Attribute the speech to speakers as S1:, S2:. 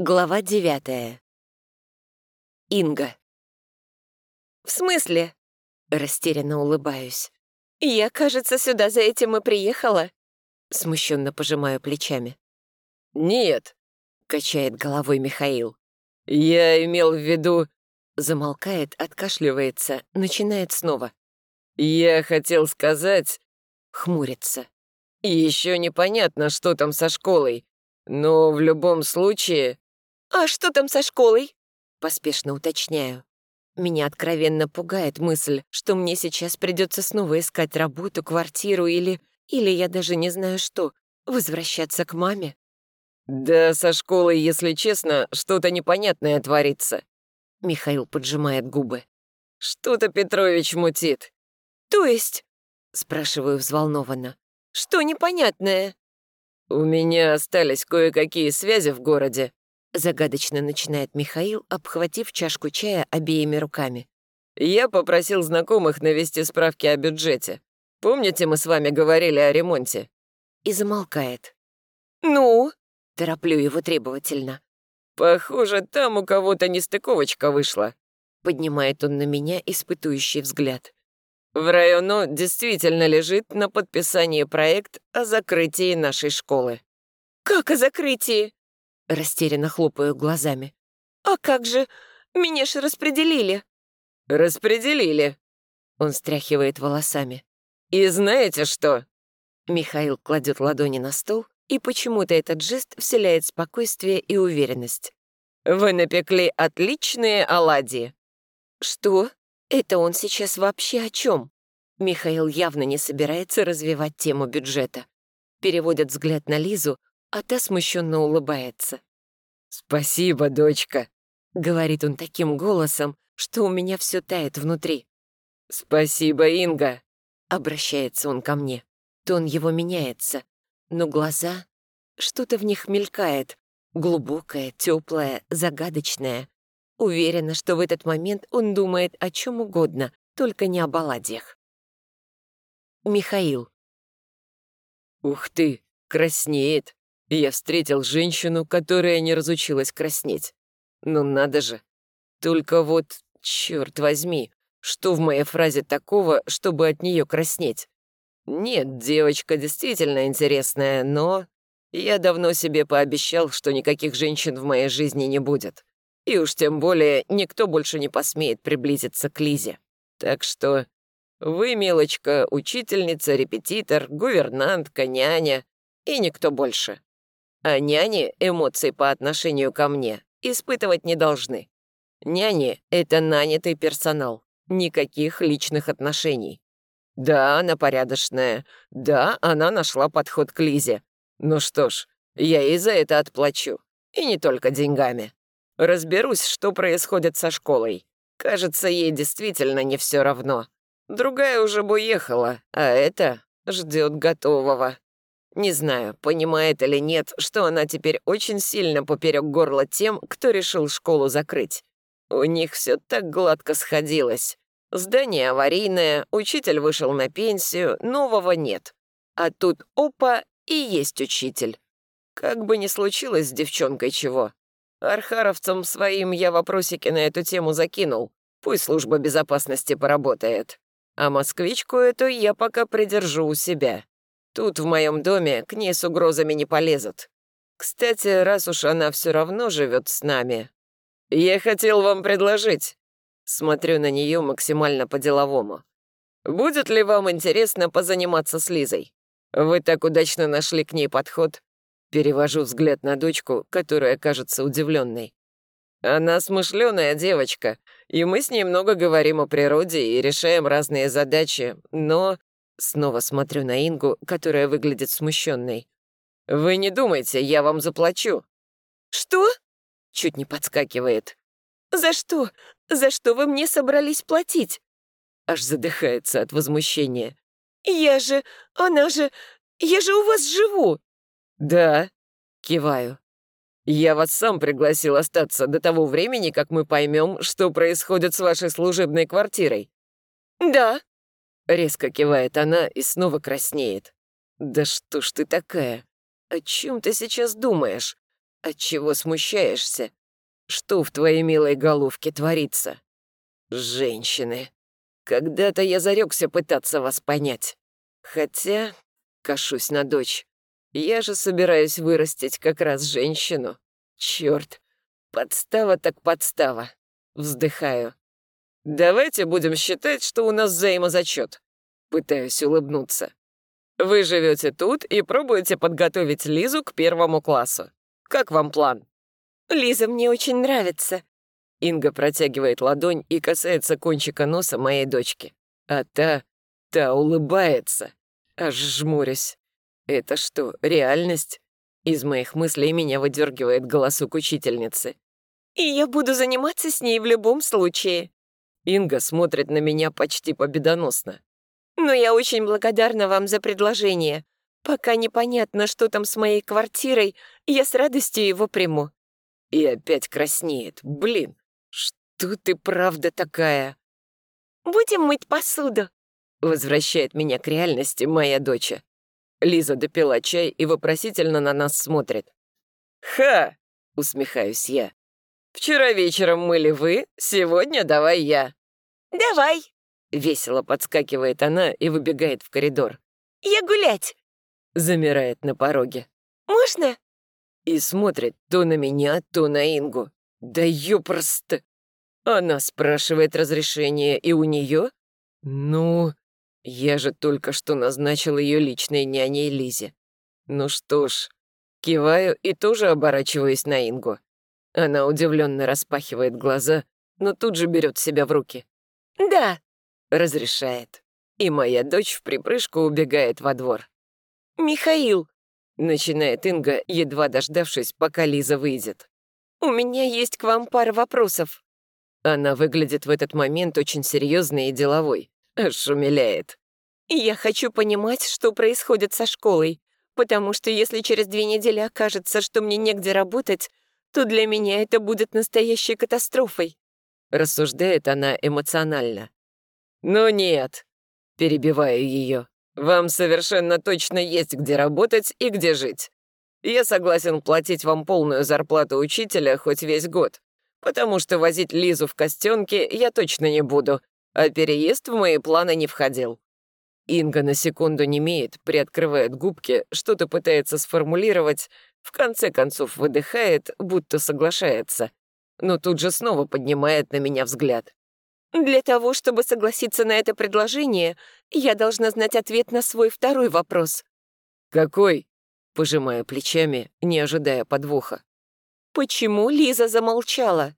S1: Глава девятая. Инга.
S2: «В смысле?»
S1: — растерянно улыбаюсь.
S2: «Я, кажется, сюда за этим и приехала».
S1: Смущенно пожимаю плечами.
S3: «Нет», — качает головой Михаил. «Я имел в виду...» Замолкает, откашливается, начинает снова. «Я хотел сказать...» Хмурится. «Еще непонятно, что там со школой, но в любом случае...»
S2: «А что там со школой?»
S1: Поспешно уточняю. Меня откровенно пугает мысль, что мне сейчас придется снова искать работу, квартиру или... Или я даже не знаю что, возвращаться к маме.
S3: «Да со школой, если честно, что-то непонятное творится».
S1: Михаил поджимает губы.
S3: «Что-то Петрович мутит».
S2: «То есть?»
S1: Спрашиваю взволнованно.
S2: «Что непонятное?»
S3: «У меня остались кое-какие связи в городе.
S1: Загадочно начинает Михаил, обхватив чашку чая обеими руками.
S3: «Я попросил знакомых навести справки о бюджете. Помните, мы с вами говорили о ремонте?»
S1: И замолкает.
S2: «Ну?»
S1: — тороплю его требовательно.
S3: «Похоже, там у кого-то нестыковочка вышла», —
S1: поднимает он на меня испытующий взгляд.
S3: «В району действительно лежит на подписании проект о закрытии нашей школы».
S2: «Как о закрытии?»
S1: Растерянно хлопаю глазами.
S2: «А как же? Меня ж распределили».
S3: «Распределили».
S1: Он стряхивает волосами.
S3: «И знаете что?»
S1: Михаил кладет ладони на стол, и почему-то этот жест вселяет спокойствие и уверенность.
S3: «Вы напекли отличные оладьи».
S1: «Что? Это он сейчас вообще о чем? Михаил явно не собирается развивать тему бюджета. Переводит взгляд на Лизу, а та смущенно улыбается.
S3: «Спасибо, дочка», —
S1: говорит он таким голосом, что у меня все тает внутри.
S3: «Спасибо, Инга», —
S1: обращается он ко мне. Тон его меняется, но глаза... Что-то в них мелькает, глубокое, теплое, загадочное. Уверена, что в этот момент он думает о чем угодно, только не об оладьях. Михаил.
S3: «Ух ты, краснеет!» Я встретил женщину, которая не разучилась краснеть. Ну надо же. Только вот, черт возьми, что в моей фразе такого, чтобы от нее краснеть? Нет, девочка действительно интересная, но... Я давно себе пообещал, что никаких женщин в моей жизни не будет. И уж тем более никто больше не посмеет приблизиться к Лизе. Так что вы, милочка, учительница, репетитор, гувернантка, няня и никто больше. А няни эмоций по отношению ко мне испытывать не должны. Няни — это нанятый персонал, никаких личных отношений. Да, она порядочная, да, она нашла подход к Лизе. Ну что ж, я ей за это отплачу. И не только деньгами. Разберусь, что происходит со школой. Кажется, ей действительно не все равно. Другая уже бы уехала, а это ждет готового. Не знаю, понимает или нет, что она теперь очень сильно поперек горла тем, кто решил школу закрыть. У них все так гладко сходилось. Здание аварийное, учитель вышел на пенсию, нового нет. А тут опа, и есть учитель. Как бы ни случилось с девчонкой чего. Архаровцам своим я вопросики на эту тему закинул. Пусть служба безопасности поработает. А москвичку эту я пока придержу у себя. Тут, в моем доме, к ней с угрозами не полезут. Кстати, раз уж она все равно живет с нами, я хотел вам предложить. Смотрю на нее максимально по-деловому. Будет ли вам интересно позаниматься с Лизой? Вы так удачно нашли к ней подход. Перевожу взгляд на дочку, которая кажется удивленной. Она смышленая девочка, и мы с ней много говорим о природе и решаем разные задачи, но Снова смотрю на Ингу, которая выглядит смущенной. «Вы не думайте, я вам заплачу».
S2: «Что?»
S1: Чуть не подскакивает.
S2: «За что? За что вы мне собрались платить?»
S1: Аж задыхается от возмущения.
S2: «Я же... Она же... Я же у вас живу!»
S3: «Да», — киваю. «Я вас сам пригласил остаться до того времени, как мы поймем, что происходит с вашей служебной квартирой».
S2: «Да»,
S3: Резко кивает она и снова краснеет. «Да что ж ты такая? О чем ты сейчас думаешь? Отчего смущаешься? Что в твоей милой головке творится? Женщины. Когда-то я зарекся пытаться вас понять. Хотя, кашусь на дочь, я же собираюсь вырастить как раз женщину. Черт, подстава так подстава. Вздыхаю. Давайте будем считать, что у нас взаимозачет. Пытаюсь улыбнуться. Вы живете тут и пробуете подготовить Лизу к первому классу. Как вам план?
S2: Лиза мне очень нравится.
S3: Инга протягивает ладонь и касается кончика носа моей дочки. А та, та улыбается. Аж жмурюсь. Это что, реальность? Из моих мыслей меня выдергивает голосок учительницы.
S2: И я буду заниматься с ней в любом случае.
S3: Инга смотрит на меня почти победоносно.
S2: Но я очень благодарна вам за предложение. Пока непонятно, что там с моей квартирой, я с радостью его приму.
S3: И опять краснеет. Блин, что ты правда такая?
S2: Будем мыть посуду.
S3: Возвращает меня к реальности моя дочь. Лиза допила чай и вопросительно на нас смотрит. «Ха!» — усмехаюсь я. «Вчера вечером мыли вы, сегодня давай я».
S2: «Давай!»
S3: — весело подскакивает она и выбегает в коридор.
S2: «Я гулять!»
S3: — замирает на пороге.
S2: «Можно?»
S3: И смотрит то на меня, то на Ингу. Да ёпросто! Она спрашивает разрешение и у нее? Ну, я же только что назначил ее личной няней Лизе. Ну что ж, киваю и тоже оборачиваюсь на Ингу. Она удивленно распахивает глаза, но тут же берет себя в руки.
S2: «Да», —
S3: разрешает. И моя дочь в припрыжку убегает во двор.
S2: «Михаил», —
S3: начинает Инга, едва дождавшись, пока Лиза выйдет.
S2: «У меня есть к вам пара вопросов».
S3: Она выглядит в этот момент очень серьезной и деловой. Аж умиляет.
S2: «Я хочу понимать, что происходит со школой, потому что если через две недели окажется, что мне негде работать, то для меня это будет настоящей катастрофой».
S3: Рассуждает она эмоционально. «Ну нет», — перебиваю ее. «Вам совершенно точно есть где работать и где жить. Я согласен платить вам полную зарплату учителя хоть весь год, потому что возить Лизу в костенке я точно не буду, а переезд в мои планы не входил». Инга на секунду немеет, приоткрывает губки, что-то пытается сформулировать, в конце концов выдыхает, будто соглашается, но тут же снова поднимает на меня взгляд.
S2: «Для того, чтобы согласиться на это предложение, я должна знать ответ на свой второй вопрос».
S3: «Какой?» — пожимая плечами, не ожидая подвоха.
S2: «Почему Лиза замолчала?»